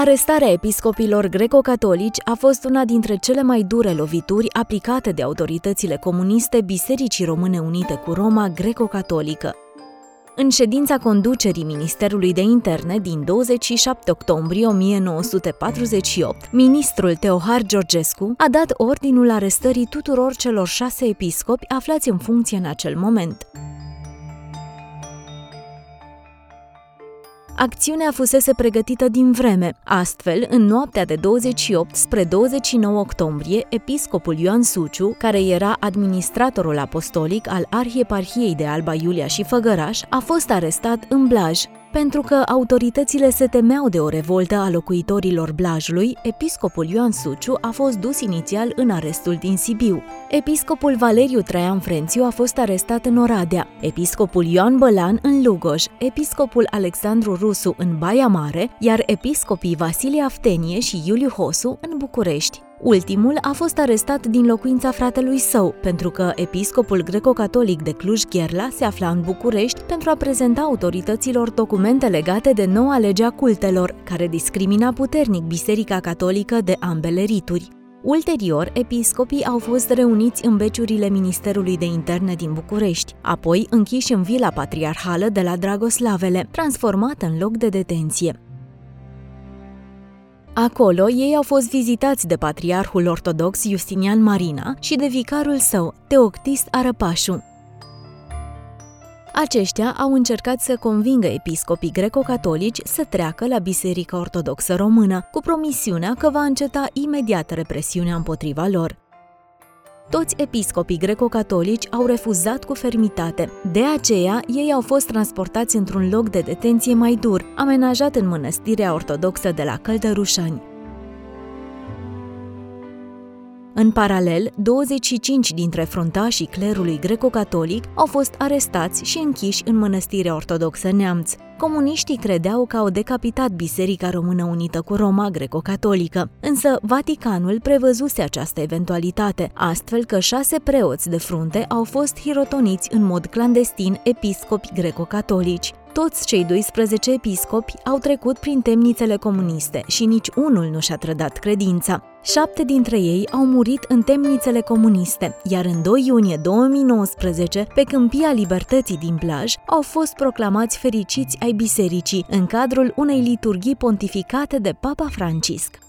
Arestarea episcopilor greco-catolici a fost una dintre cele mai dure lovituri aplicate de autoritățile comuniste Bisericii Române Unite cu Roma greco-catolică. În ședința conducerii Ministerului de Interne din 27 octombrie 1948, ministrul Teohar Georgescu a dat ordinul arestării tuturor celor șase episcopi aflați în funcție în acel moment. Acțiunea fusese pregătită din vreme. Astfel, în noaptea de 28 spre 29 octombrie, episcopul Ioan Suciu, care era administratorul apostolic al Arhieparhiei de Alba Iulia și Făgăraș, a fost arestat în Blaj, pentru că autoritățile se temeau de o revoltă a locuitorilor Blajului, episcopul Ioan Suciu a fost dus inițial în arestul din Sibiu. Episcopul Valeriu Traian Frențiu a fost arestat în Oradea, episcopul Ioan Bălan în Lugoj, episcopul Alexandru Rusu în Baia Mare, iar episcopii Vasilie Aftenie și Iuliu Hosu în București. Ultimul a fost arestat din locuința fratelui său, pentru că episcopul greco-catolic de Cluj-Gherla se afla în București pentru a prezenta autorităților documente legate de noua lege a cultelor, care discrimina puternic Biserica Catolică de ambele rituri. Ulterior, episcopii au fost reuniți în beciurile Ministerului de Interne din București, apoi închiși în vila patriarhală de la Dragoslavele, transformată în loc de detenție. Acolo, ei au fost vizitați de patriarhul ortodox Justinian Marina și de vicarul său, Teoctist Arăpașu. Aceștia au încercat să convingă episcopii greco-catolici să treacă la Biserica Ortodoxă Română, cu promisiunea că va înceta imediat represiunea împotriva lor. Toți episcopii greco-catolici au refuzat cu fermitate. De aceea, ei au fost transportați într-un loc de detenție mai dur, amenajat în mănăstirea ortodoxă de la Căldărușani. În paralel, 25 dintre fruntașii clerului greco-catolic au fost arestați și închiși în mănăstirea ortodoxă Neamț. Comuniștii credeau că au decapitat Biserica Română Unită cu Roma greco-catolică, însă Vaticanul prevăzuse această eventualitate, astfel că șase preoți de frunte au fost hirotoniți în mod clandestin episcopi greco-catolici. Toți cei 12 episcopi au trecut prin temnițele comuniste și nici unul nu și-a trădat credința. Șapte dintre ei au murit în temnițele comuniste, iar în 2 iunie 2019, pe câmpia Libertății din plaj, au fost proclamați fericiți ai bisericii, în cadrul unei liturghii pontificate de Papa Francisc.